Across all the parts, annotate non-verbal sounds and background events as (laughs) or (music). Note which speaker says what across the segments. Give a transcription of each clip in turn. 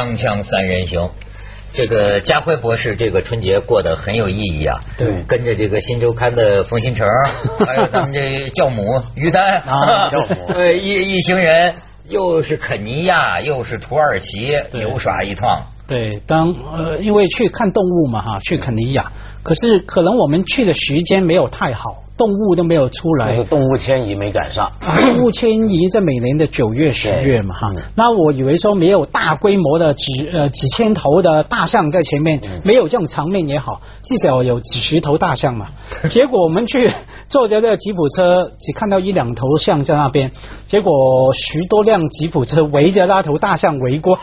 Speaker 1: 锵锵三人行，这个家辉博士这个春节过得很有意义啊。
Speaker 2: 对。
Speaker 1: 跟着这个新周刊的冯新成，(laughs) 还有咱们这教母于丹。
Speaker 2: 啊教母。(laughs)
Speaker 1: 对一一行人，又是肯尼亚，又是土耳其，
Speaker 2: 对。
Speaker 1: 游耍一趟。
Speaker 2: 对，当呃，因为去看动物嘛哈，去肯尼亚，可是可能我们去的时间没有太好，动物都没有出来
Speaker 3: 那个。动物迁移没赶上，
Speaker 2: 啊，动物迁移在每年的九月、十月嘛哈
Speaker 3: 嗯，
Speaker 2: 那我以为说没有大规模的几呃几千头的大象在前面，
Speaker 3: 嗯
Speaker 2: 没有这种场面也好，至少有几十头大象嘛。(laughs) 结果我们去坐着这个吉普车，只看到一两头象在那边，结果十多辆吉普车围着那头大象围观，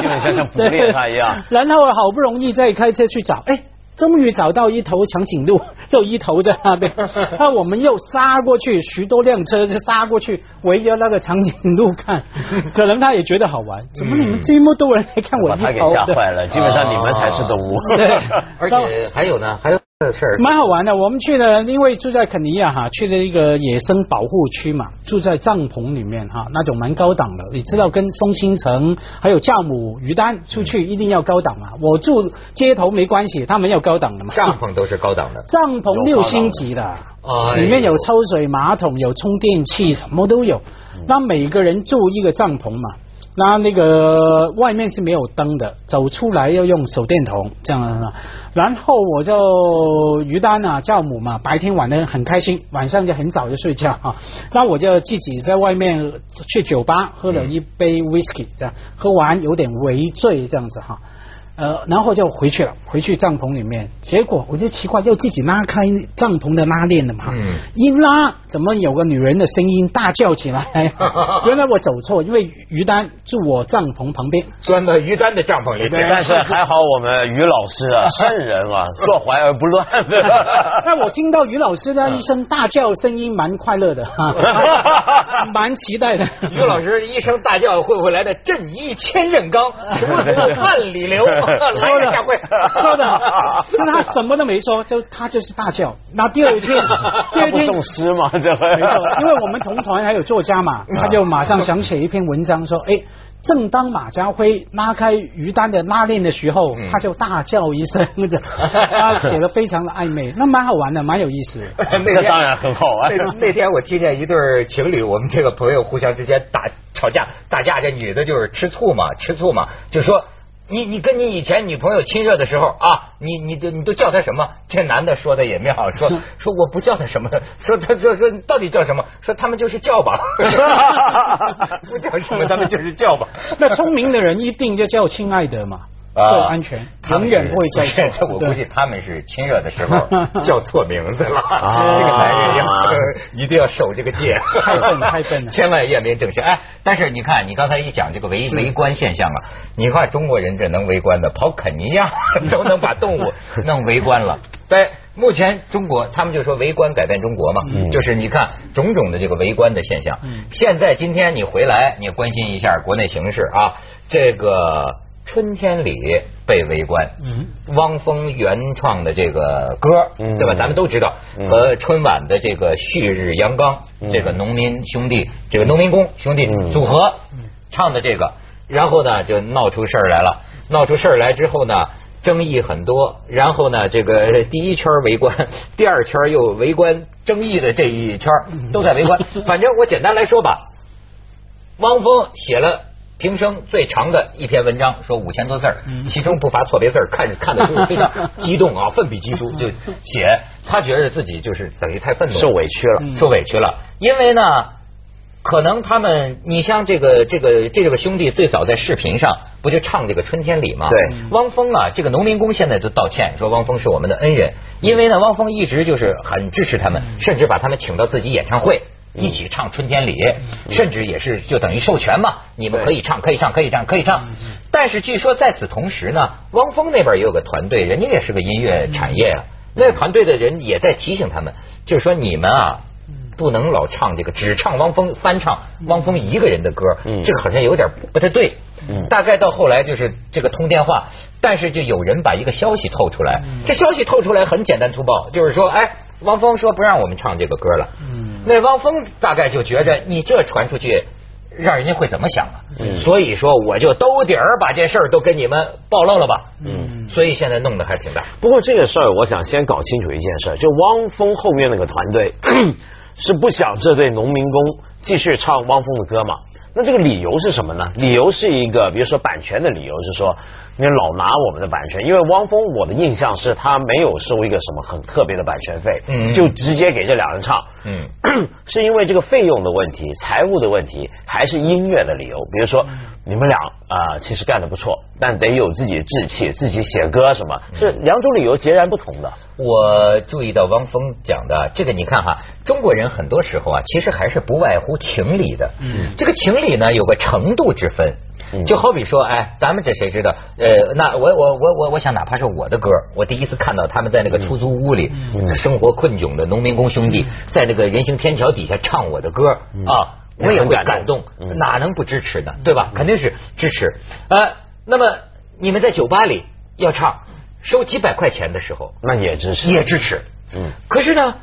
Speaker 3: 基本上像捕猎 (laughs) 它一样
Speaker 2: 然后好不容易再开车去找，哎。终于找到一头长颈鹿，(laughs) 就一头在那边。(laughs) 那我们又杀过去，许多辆车就杀过去，围着那个长颈鹿看。(laughs) 可能他也觉得好玩，怎么你们这么多人来看我
Speaker 3: 把他给吓坏了。基本上你们才是动物。
Speaker 2: 对
Speaker 1: 而且还有呢，还有这事儿。
Speaker 2: 蛮好玩的。我们去了，因为住在肯尼亚哈，去了一个野生保护区嘛，住在帐篷里面哈，那种蛮高档的。你知道，跟风新城还有教母于丹出去一定要高档嘛。我住街头没关系，他们要高档的嘛。
Speaker 1: 帐篷都是高档的。
Speaker 2: 帐篷六星级的，
Speaker 1: 哎
Speaker 2: 里面有抽水马桶，有充电器，什么都有。那每个人住一个帐篷嘛，那那个外面是没有灯的，走出来要用手电筒这样子。然后我就于丹啊，教母嘛，白天玩的很开心，晚上就很早就睡觉啊。那我就自己在外面去酒吧喝了一杯 whisky，这样喝完有点微醉这样子哈。呃，然后就回去了，回去帐篷里面，结果我就奇怪，又自己拉开帐篷的拉链的嘛，
Speaker 1: 嗯
Speaker 2: 一拉怎么有个女人的声音大叫起来？(laughs) 原来我走错，因为于丹住我帐篷旁边，
Speaker 1: 钻到于丹的帐篷里面，
Speaker 3: 但是 (laughs) 还好我们于老师啊，(laughs) 圣人啊，坐怀而不乱。
Speaker 2: 那我听到于老师的一声大叫，声音蛮快乐的，哈，蛮期待的。
Speaker 1: 于老师一声大叫，会不会来的震一千仞冈，楚楚万里流？(laughs) 来呀，下回 (laughs)
Speaker 2: 说的好，那他什么都没说，就他就是大叫。那第二天，(laughs) 第二天
Speaker 3: 送诗吗？这
Speaker 2: 没错，因为我们同团还有作家嘛，他就马上想写一篇文章说，哎。正当马家辉拉开于丹的拉链的时候，
Speaker 1: 嗯
Speaker 2: 他就大叫一声，这他写的非常的暧昧，那蛮好玩的，蛮有意思。
Speaker 1: 那天
Speaker 3: 当然很好玩
Speaker 1: 那那天我听见一对情侣，我们这个朋友互相之间打吵架，打架这女的就是吃醋嘛，吃醋嘛，就说。你你跟你以前女朋友亲热的时候啊，你你都你都叫她什么？这男的说的也妙，说说我不叫她什么，说他说说到底叫什么？说他们就是叫吧，(laughs) 不叫什么，他们就是叫吧。
Speaker 2: 那聪明的人一定就叫亲爱的嘛，
Speaker 1: 啊
Speaker 2: 最安全，永远不会叫错。(laughs)
Speaker 1: 我估计他们是亲热的时候 (laughs) 叫错名字了。
Speaker 3: 啊 (laughs)
Speaker 1: 这个男人要一定要守这个戒，
Speaker 2: 太笨了太笨了
Speaker 1: 千万验明正身。哎，但是你看，你刚才一讲这个围围观现象啊，你看中国人这能围观的，跑肯尼亚都能把动物弄围观了。对目前中国，他们就说围观改变中国嘛，
Speaker 3: 嗯
Speaker 1: 就是你看种种的这个围观的现象。
Speaker 2: 嗯
Speaker 1: 现在今天你回来，你关心一下国内形势啊，这个春天里被围观，
Speaker 2: 嗯，
Speaker 1: 汪峰原创的这个歌，
Speaker 3: 嗯。
Speaker 1: 对吧？咱们都知道，
Speaker 3: 嗯。
Speaker 1: 和春晚的这个旭日阳刚，
Speaker 3: 嗯。
Speaker 1: 这个农民兄弟，这个农民工兄弟
Speaker 3: 嗯。
Speaker 1: 组合唱的这个，然后呢就闹出事儿来了，闹出事儿来之后呢。争议很多，然后呢，这个第一圈围观，(laughs) 第二圈又围观争议的这一圈都在围观。反正我简单来说吧，汪峰写了平生最长的一篇文章，说五千多字儿，
Speaker 2: 嗯
Speaker 1: 其中不乏错别字儿，看看得出非常 (laughs) 激动啊，奋笔疾书就写，他觉得自己就是等于太愤怒，
Speaker 3: 受委屈了
Speaker 2: 嗯
Speaker 1: 受委屈了，因为呢。可能他们，你像这个这个这个兄弟最早在视频上不就唱这个春天里吗？
Speaker 3: 对，
Speaker 1: 汪峰啊，这个农民工现在都道歉，说汪峰是我们的恩人，因为呢，汪峰一直就是很支持他们，甚至把他们请到自己演唱会。一起唱《春天里》，甚至也是就等于授权嘛，你们可以唱，可以唱，可以唱，可以唱。但是据说在此同时呢，汪峰那边也有个团队，人家也是个音乐产业啊，那个团队的人也在提醒他们，就是说你们啊，不能老唱这个只唱汪峰翻唱汪峰一个人的歌，
Speaker 3: 嗯。
Speaker 1: 这个好像有点不太对。
Speaker 3: 嗯。
Speaker 1: 大概到后来就是这个通电话，但是就有人把一个消息透出来，这消息透出来很简单粗暴，就是说，哎，汪峰说不让我们唱这个歌了。
Speaker 2: 嗯
Speaker 1: 那汪峰大概就觉着你这传出去，让人家会怎么想啊？
Speaker 3: 嗯
Speaker 1: 所以说我就兜底儿把这事儿都跟你们暴露了吧。
Speaker 3: 嗯
Speaker 1: 所以现在弄得还挺大。
Speaker 3: 不过这个事儿，我想先搞清楚一件事，就汪峰后面那个团队 (clears throat) 是不想这对农民工继续唱汪峰的歌嘛？那这个理由是什么呢？理由是一个，比如说版权的理由是说，你老拿我们的版权，因为汪峰我的印象是他没有收一个什么很特别的版权费，
Speaker 1: 嗯
Speaker 3: 就直接给这两人唱，
Speaker 1: 嗯，(clears throat)
Speaker 3: 是因为这个费用的问题、财务的问题，还是音乐的理由？比如说你们俩啊、其实干得不错，但得有自己的志气，自己写歌什么，是两种理由截然不同的。
Speaker 1: 我注意到汪峰讲的这个，你看哈，中国人很多时候啊，其实还是不外乎情理的。
Speaker 2: 嗯
Speaker 1: 这个情理呢，有个程度之分。
Speaker 3: 嗯
Speaker 1: 就好比说，哎，咱们这谁知道？呃，那我我我我我想，哪怕是我的歌，我第一次看到他们在那个出租屋里，
Speaker 3: 嗯
Speaker 1: 生活困窘的农民工兄弟，在那个人行天桥底下唱我的歌啊，我也会感动，
Speaker 3: 嗯。
Speaker 1: 哪能不支持呢？对吧？肯定是支持。呃，那么你们在酒吧里要唱，收几百块钱的时候，
Speaker 3: 那也支持，
Speaker 1: 也支持。
Speaker 3: 嗯，
Speaker 1: 可是呢，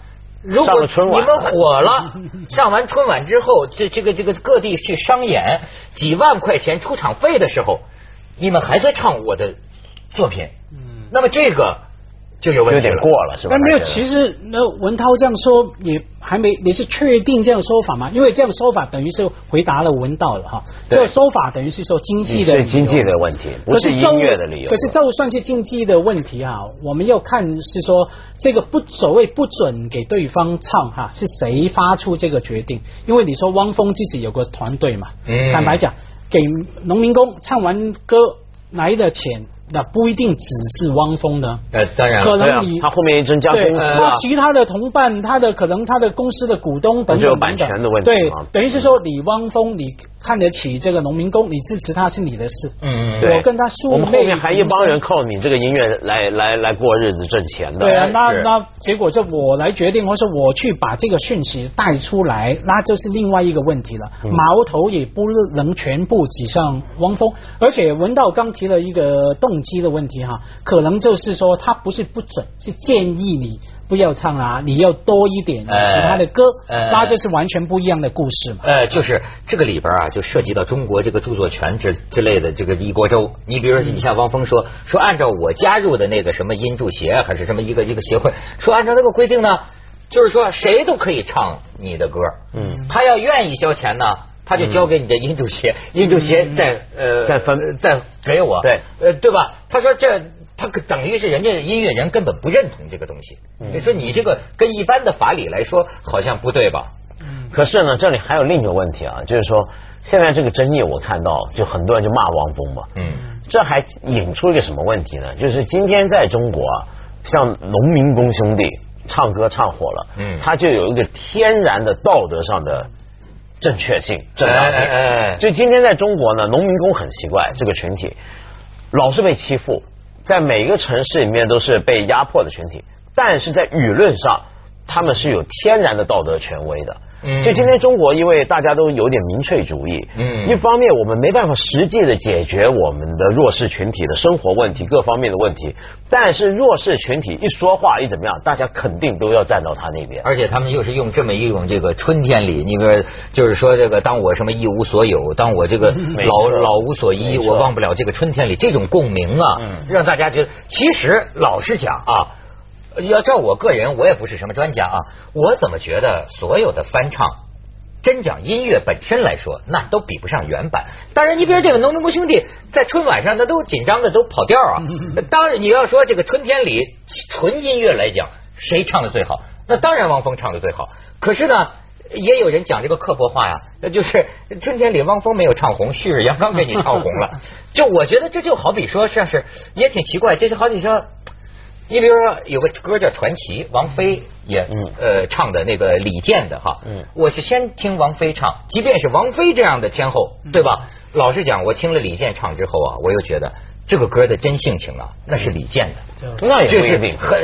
Speaker 1: 如果你们火了，(laughs) 上完春晚之后，这这个这个各地去商演，几万块钱出场费的时候，你们还在唱我的作品，
Speaker 2: 嗯，
Speaker 1: 那么这个就有问
Speaker 3: 有点。过了是吧？
Speaker 2: 但没有，其实那文涛这样说也还没，你是确定这样说法吗？因为这样说法等于是回答了文道了哈。
Speaker 3: 对
Speaker 2: 这个说法等于是说经济的
Speaker 3: 是经济的问题，不是音乐的理由。
Speaker 2: 可是就算是经济的问题啊，我们要看是说这个不所谓不准给对方唱哈，是谁发出这个决定？因为你说汪峰自己有个团队嘛，
Speaker 1: 嗯
Speaker 2: 坦白讲，给农民工唱完歌来的钱，那不一定只是汪峰的。
Speaker 1: 呃，当然。
Speaker 2: 可能你，
Speaker 3: 他后面一增加
Speaker 2: 对
Speaker 3: 公司啊
Speaker 2: 他，其他的同伴，他的可能他的公司的股东等等等等，
Speaker 3: 版权的问题
Speaker 2: 对，等于是说你汪峰，你看得起这个农民工，你支持他是你的事。
Speaker 1: 嗯，
Speaker 3: 嗯
Speaker 2: 我跟他说
Speaker 3: 我们后面还一帮人靠你这个音乐来来来过日子挣钱的。
Speaker 2: 对啊，那那结果就我来决定，或者说我去把这个讯息带出来，那就是另外一个问题了。
Speaker 3: 嗯
Speaker 2: 矛头也不能全部指向汪峰，而且文道刚提了一个动机的问题哈，可能就是说他不是不准，是建议你不要唱啊，你要多一点其
Speaker 1: 哎
Speaker 2: 他的歌，
Speaker 1: 哎
Speaker 2: 那就是完全不一样的故事嘛。
Speaker 1: 呃，就是这个里边啊，就涉及到中国这个著作权之之类的这个一锅粥。你比如说，你像汪峰说说，按照我加入的那个什么音著协还是什么一个一个协会，说按照那个规定呢，就是说谁都可以唱你的歌，
Speaker 3: 嗯
Speaker 1: 他要愿意交钱呢。他就交给你的音著协，音著协再呃
Speaker 3: 再分
Speaker 1: 再给我，
Speaker 3: 对
Speaker 1: 呃对吧？他说这他可等于是人家音乐人根本不认同这个东西。你说你这个跟一般的法理来说好像不对吧？
Speaker 3: 可是呢，这里还有另一个问题啊，就是说现在这个争议，我看到就很多人就骂汪峰嘛，
Speaker 1: 嗯
Speaker 3: 这还引出一个什么问题呢？就是今天在中国啊，像农民工兄弟唱歌唱火了，
Speaker 1: 嗯
Speaker 3: 他就有一个天然的道德上的正确性、正当性。
Speaker 1: 哎哎哎
Speaker 3: 就今天在中国呢，农民工很奇怪，这个群体老是被欺负，在每一个城市里面都是被压迫的群体，但是在舆论上，他们是有天然的道德权威的。
Speaker 1: 嗯。
Speaker 3: 就今天中国，因为大家都有点民粹主义，
Speaker 1: 嗯。
Speaker 3: 一方面我们没办法实际的解决我们的弱势群体的生活问题、各方面的问题，但是弱势群体一说话一怎么样，大家肯定都要站到他那边。
Speaker 1: 而且他们又是用这么一种这个春天里，你比如就是说这个，当我什么一无所有，当我这个老老无所依，我忘不了这个春天里这种共鸣啊，
Speaker 3: 嗯。
Speaker 1: 让大家觉得，其实老实讲啊，要照我个人，我也不是什么专家啊，我怎么觉得所有的翻唱。真讲音乐本身来说，那都比不上原版。当然，你比如这个农民工兄弟在春晚上，那都紧张的都跑调啊。(laughs) 当然，你要说这个春天里纯音乐来讲，谁唱的最好？那当然汪峰唱的最好。可是呢，也有人讲这个刻薄话呀，那就是春天里汪峰没有唱红，旭日阳刚给你唱红了。(laughs) 就我觉得这就好比说，像是也挺奇怪，这是好比说。你比如说有个歌叫《传奇》，王菲也
Speaker 3: 嗯
Speaker 1: 呃唱的那个李健的哈，
Speaker 3: 嗯
Speaker 1: 我是先听王菲唱，即便是王菲这样的天后，对吧？老实讲，我听了李健唱之后啊，我又觉得这个歌的真性情啊，那是李健的，
Speaker 3: 那也
Speaker 1: 是。很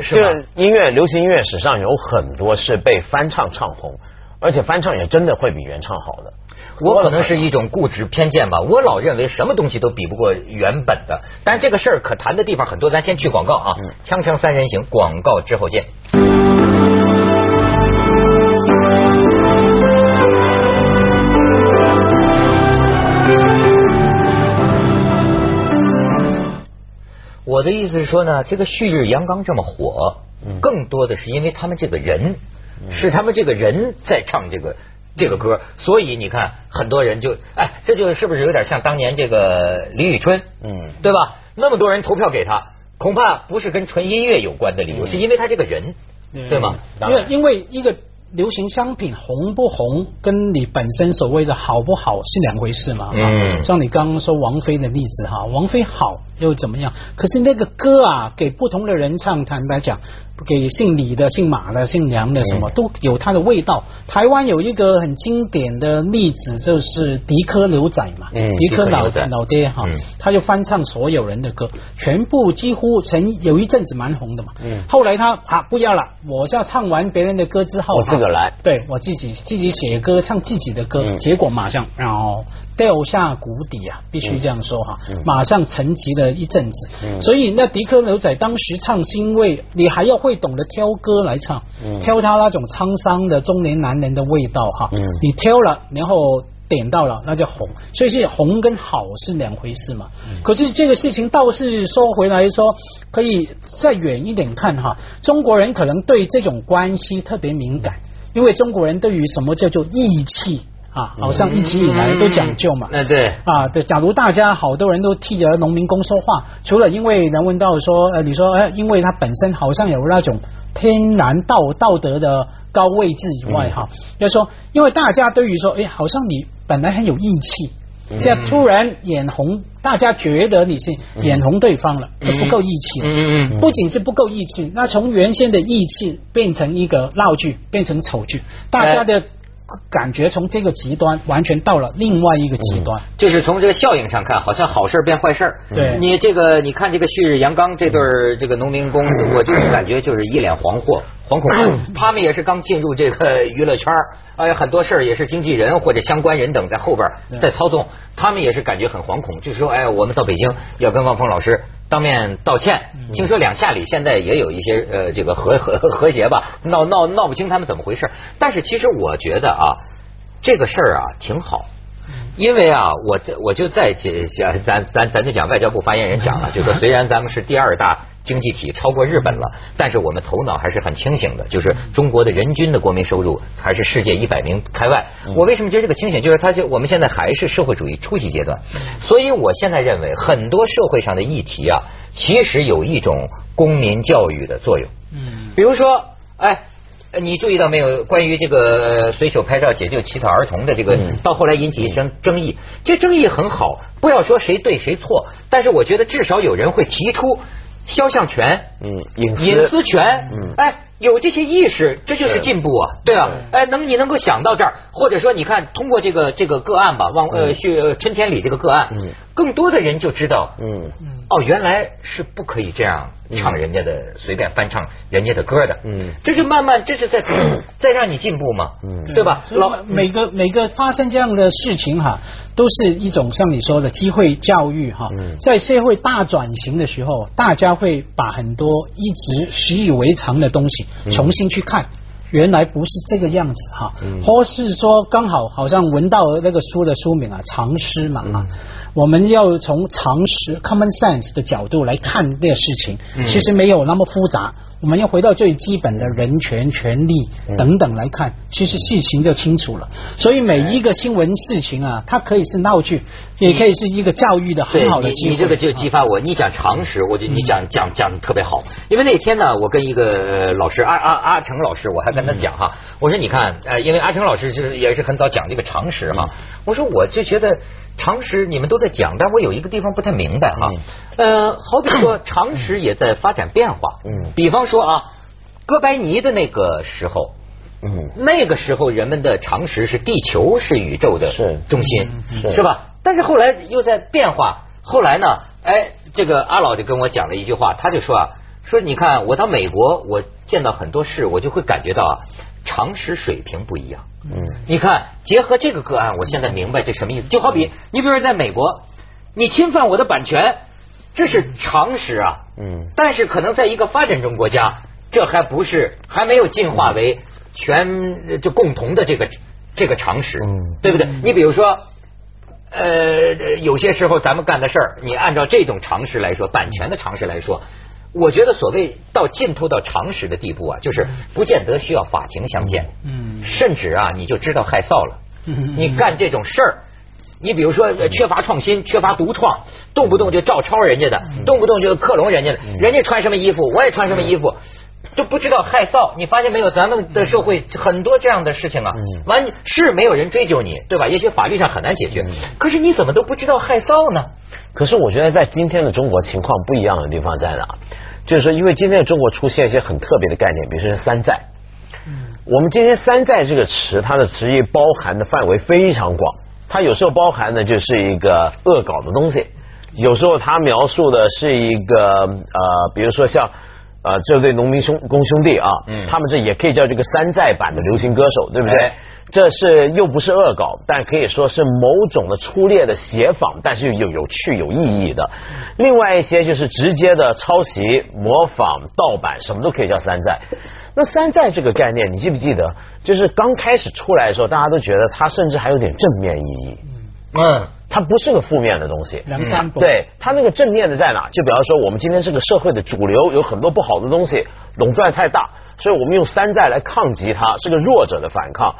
Speaker 1: 是
Speaker 3: 这？音乐流行音乐史上有很多是被翻唱唱红，而且翻唱也真的会比原唱好的。
Speaker 1: 我可能是一种固执偏见吧我老认为什么东西都比不过原本的。但是这个事儿可谈的地方很多咱先去广告啊锵锵三人行广告之后见。我的意思是说呢这个旭日阳刚这么火更多的是因为他们这个人是他们这个人在唱这个这个歌，所以你看很多人就哎，这就是不是有点像当年这个李宇春，嗯，对吧？那么多人投票给他，恐怕不是跟纯音乐有关的理由，是因为他这个人，对吗？
Speaker 2: 因为因为一个。流行商品红不红，跟你本身所谓的好不好是两回事嘛？嗯，像你刚刚说王菲的例子哈，王菲好又怎么样？可是那个歌啊，给不同的人唱，坦白讲。给姓李的、姓马的、姓梁的，什么都有它的味道。台湾有一个很经典的例子，就是迪科牛仔嘛，迪科老老爹哈，他就翻唱所有人的歌，全部几乎曾有一阵子蛮红的嘛。后来他啊不要了，我要唱完别人的歌之后，
Speaker 3: 我自个来，
Speaker 2: 对我自己自己写歌唱自己的歌，结果马上然后。掉下谷底啊，必须这样说哈，马上沉寂了一阵子。所以那迪克牛仔当时唱，是因为你还要会懂得挑歌来唱，挑他那种沧桑的中年男人的味道哈。你挑了，然后点到了，那就红。所以是红跟好是两回事嘛。可是这个事情倒是说回来说，可以再远一点看哈。中国人可能对这种关系特别敏感，因为中国人对于什么叫做义气。啊，好像一直以来都讲究嘛。
Speaker 1: 那对
Speaker 2: 啊，对。假如大家好多人都替着农民工说话，除了因为能问到说，呃，你说，呃，因为他本身好像有那种天然道道德的高位置以外，哈，要说，因为大家对于说，哎，好像你本来很有义气，现在突然眼红，大家觉得你是眼红对方了，就不够义气。嗯嗯。不仅是不够义气，那从原先的义气变成一个闹剧，变成丑剧，大家的。感觉从这个极端完全到了另外一个极端，
Speaker 1: 就是从这个效应上看，好像好事变坏事。
Speaker 2: 对，
Speaker 1: 你这个你看这个旭日阳刚这对这个农民工，我就是感觉就是一脸惶惑、惶恐。(clears throat) 他们也是刚进入这个娱乐圈，哎，很多事儿也是经纪人或者相关人等在后边在操纵，他们也是感觉很惶恐，就是说，哎，我们到北京要跟汪峰老师。当面道歉，听说两下里现在也有一些呃这个和和 (laughs) 和谐吧，闹闹闹不清他们怎么回事。但是其实我觉得啊，这个事儿啊挺好，因为啊我这我就在讲咱咱咱就讲外交部发言人讲了，(laughs) 就说虽然咱们是第二大。经济体超过日本了，但是我们头脑还是很清醒的，就是中国的人均的国民收入还是世界一百名开外。我为什么觉得这个清醒？就是他就我们现在还是社会主义初级阶段，所以我现在认为很多社会上的议题啊，其实有一种公民教育的作用。嗯，比如说，哎，你注意到没有？关于这个随手拍照解救乞讨儿童的这个，到后来引起一声争议，这争议很好，不要说谁对谁错，但是我觉得至少有人会提出。肖像权，
Speaker 3: 嗯，
Speaker 1: 隐隐私权，嗯，哎，有这些意识，这就是进步啊，对啊，哎，能你能够想到这儿，或者说你看通过这个这个个案吧，往呃去春天里这个个案，嗯，更多的人就知道，嗯。嗯，哦，原来是不可以这样唱人家的，随便翻唱人家的歌的，嗯，这是慢慢这是在 (clears throat) 在让你进步嘛，嗯，对吧？
Speaker 2: 老每个每个发生这样的事情哈。都是一种像你说的机会教育哈，在社会大转型的时候，大家会把很多一直习以为常的东西重新去看，原来不是这个样子哈，或是说刚好好像闻到那个书的书名啊，常识嘛啊，我们要从常识 common sense 的角度来看这个事情，其实没有那么复杂。我们要回到最基本的人权、权利等等来看，其实事情就清楚了。所以每一个新闻事情啊，它可以是闹剧，也可以是一个教育的很好的机
Speaker 1: 会。你这个就激发我，你讲常识，我就你讲讲讲的特别好。因为那天呢，我跟一个老师阿阿阿成老师，我还跟他讲哈，我说你看，呃，因为阿成老师就是也是很早讲这个常识嘛，我说我就觉得。常识你们都在讲，但我有一个地方不太明白哈。呃，好比说常识也在发展变化。嗯，比方说啊，哥白尼的那个时候，嗯，那个时候人们的常识是地球是宇宙的中心，是吧？但是后来又在变化。后来呢，哎，这个阿老就跟我讲了一句话，他就说啊，说你看我到美国，我见到很多事，我就会感觉到啊。常识水平不一样，嗯，你看，结合这个个案，我现在明白这什么意思。就好比你比如说在美国，你侵犯我的版权，这是常识啊，嗯，但是可能在一个发展中国家，这还不是还没有进化为全就共同的这个这个常识，嗯，对不对？你比如说，呃，有些时候咱们干的事儿，你按照这种常识来说，版权的常识来说，我觉得所谓到浸透到常识的地步啊，就是不见得需要法庭相见，
Speaker 2: 嗯。
Speaker 1: 甚至啊，你就知道害臊了。
Speaker 2: 嗯。
Speaker 1: 你干这种事儿，你比如说呃缺乏创新、缺乏独创，动不动就照抄人家的，动不动就克隆人家的，人家穿什么衣服，我也穿什么衣服。就不知道害臊，你发现没有？咱们的社会很多这样的事情啊，完是没有人追究你，对吧？也许法律上很难解决，可是你怎么都不知道害臊呢？
Speaker 3: 可是我觉得在今天的中国情况不一样的地方在哪？就是说，因为今天的中国出现一些很特别的概念，比如说山寨。我们今天“山寨”这个词，它的词义包含的范围非常广。它有时候包含的就是一个恶搞的东西，有时候它描述的是一个呃，比如说像呃这对农民兄工兄弟啊，
Speaker 1: 嗯。
Speaker 3: 他们这也可以叫这个山寨版的流行歌手，对不对？
Speaker 1: 哎
Speaker 3: 这是又不是恶搞，但可以说是某种的粗劣的写仿，但是又有趣有意义的。另外一些就是直接的抄袭、模仿、盗版，什么都可以叫山寨。那山寨这个概念，你记不记得？就是刚开始出来的时候，大家都觉得它甚至还有点正面意义，
Speaker 1: 嗯，
Speaker 3: 它不是个负面的东西。
Speaker 2: 梁山伯
Speaker 3: 对它那个正面的在哪？就比方说，我们今天这个社会的主流有很多不好的东西，垄断太大，所以我们用山寨来抗击它，是个弱者的反抗。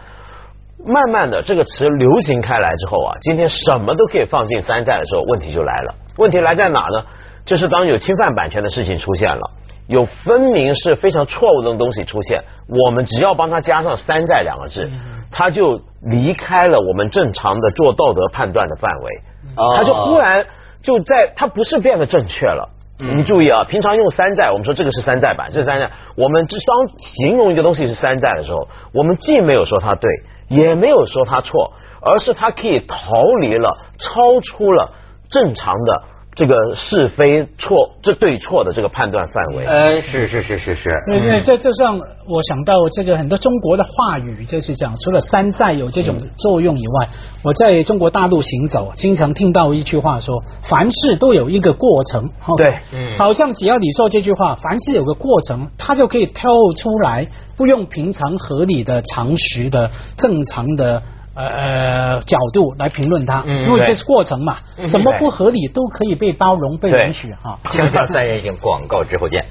Speaker 3: 慢慢的，这个词流行开来之后啊，今天什么都可以放进山寨的时候，问题就来了。问题来在哪呢？就是当有侵犯版权的事情出现了，有分明是非常错误的东西出现，我们只要帮它加上“山寨”两个字，它就离开了我们正常的做道德判断的范围，
Speaker 1: 哦
Speaker 3: 它就忽然就在，它不是变得正确了。你注意啊，平常用山寨，我们说这个是山寨版，这是山寨。我们当形容一个东西是山寨的时候，我们既没有说它对，也没有说他错，而是他可以逃离了、超出了正常的这个是非错、这对错的这个判断范围。
Speaker 1: 呃，是是是是是，
Speaker 2: 对对，这就像我想到这个很多中国的话语就是讲，除了山寨有这种作用以外，我在中国大陆行走，经常听到一句话说，凡事都有一个过程。哦
Speaker 3: 对
Speaker 1: 嗯
Speaker 2: 好像只要你说这句话，凡事有个过程，它就可以跳出来，不用平常合理的、常识的、正常的。呃，角度来评论它，因为这是过程嘛，
Speaker 1: 嗯
Speaker 2: 什么不合理都可以被包容、被允许哈。
Speaker 1: 锵锵三人行，广告之后见。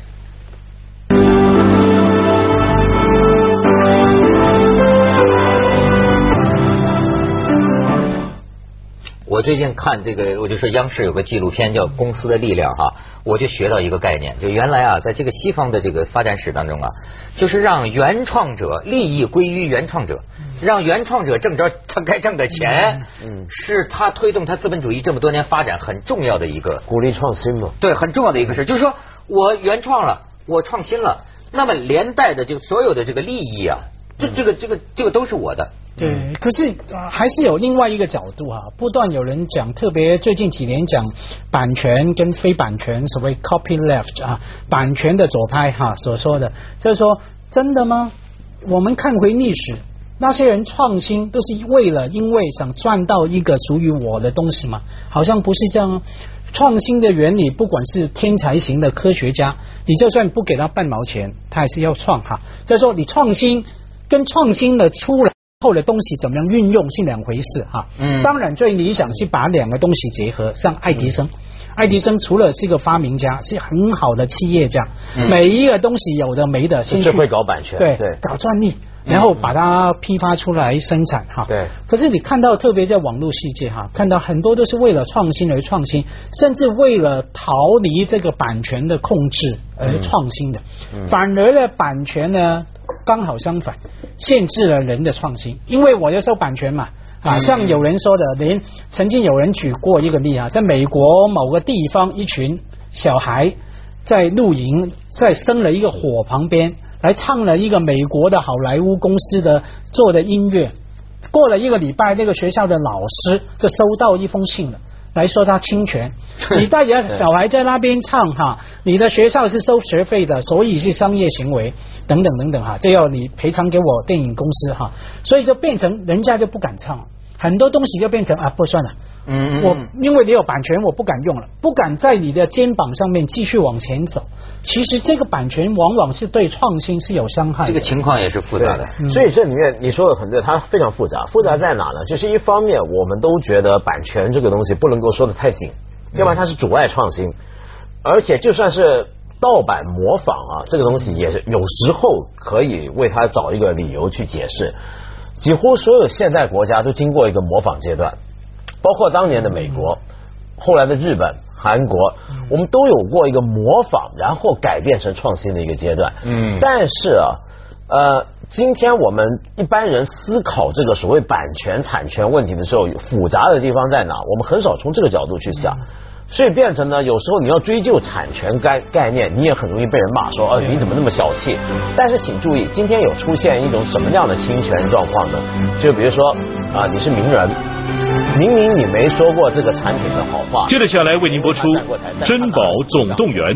Speaker 1: 最近看这个，我就说央视有个纪录片叫《公司的力量》哈，我就学到一个概念，就原来啊，在这个西方的这个发展史当中啊，就是让原创者利益归于原创者，让原创者挣着他该挣的钱，
Speaker 3: 嗯
Speaker 1: 是他推动他资本主义这么多年发展很重要的一个
Speaker 3: 鼓励创新嘛。
Speaker 1: 对，很重要的一个事，就是说我原创了，我创新了，那么连带的就所有的这个利益啊，这这个这个这个都是我的。
Speaker 2: 对，可是、呃还是有另外一个角度哈、不断有人讲，特别最近几年讲版权跟非版权，所谓 copy left 啊，版权的左派哈、所说的，就是说真的吗？我们看回历史，那些人创新都是为了因为想赚到一个属于我的东西嘛？好像不是这样啊。创新的原理，不管是天才型的科学家，你就算不给他半毛钱，他还是要创哈。再说，你创新跟创新的出来后的东西怎么样运用是两回事哈。
Speaker 1: 嗯
Speaker 2: 当然最理想是把两个东西结合，像爱迪生。爱迪生除了是一个发明家，是很好的企业家。
Speaker 1: 嗯
Speaker 2: 每一个东西有的没的，先去
Speaker 3: 是会搞版权
Speaker 2: 对
Speaker 3: 对
Speaker 2: 搞专利，然后把它批发出来生产哈。
Speaker 3: 对
Speaker 2: 可是你看到，特别在网络世界哈，看到很多都是为了创新而创新，甚至为了逃离这个版权的控制而创新的。反而呢，版权呢刚好相反，限制了人的创新，因为我要收版权嘛。啊，
Speaker 1: 嗯
Speaker 2: 像有人说的，连曾经有人举过一个例啊，在美国某个地方，一群小孩在露营，在生了一个火旁边，来唱了一个美国的好莱坞公司的做的音乐。过了一个礼拜，那个学校的老师就收到一封信了。来说他侵权，(laughs) 你带着小孩在那边唱哈，你的学校是收学费的，所以是商业行为等等等等哈，这要你赔偿给我电影公司哈，所以就变成人家就不敢唱，很多东西就变成啊不算了，嗯，我因为你有版权，我不敢用了，不敢在你的肩膀上面继续往前走。其实这个版权往往是对创新是有伤害的。
Speaker 1: 这个情况也是复杂的，
Speaker 3: 所以这里面你说的很对，它非常复杂。复杂在哪呢？就是一方面，我们都觉得版权这个东西不能够说的太紧，要不然它是阻碍创新。而且就算是盗版模仿啊，这个东西也是有时候可以为它找一个理由去解释。几乎所有现代国家都经过一个模仿阶段，包括当年的美国，后来的日本。韩国，我们都有过一个模仿，然后改变成创新的一个阶段。嗯，但是啊，呃，今天我们一般人思考这个所谓版权、产权问题的时候，复杂的地方在哪？我们很少从这个角度去想，所以变成呢，有时候你要追究产权概概念，你也很容易被人骂说，呃，你怎么那么小气？但是请注意，今天有出现一种什么样的侵权状况呢？就比如说啊，你是名人。明明你没说过这个产品的好话。
Speaker 4: 接着下来为您播出《珍宝总动员》。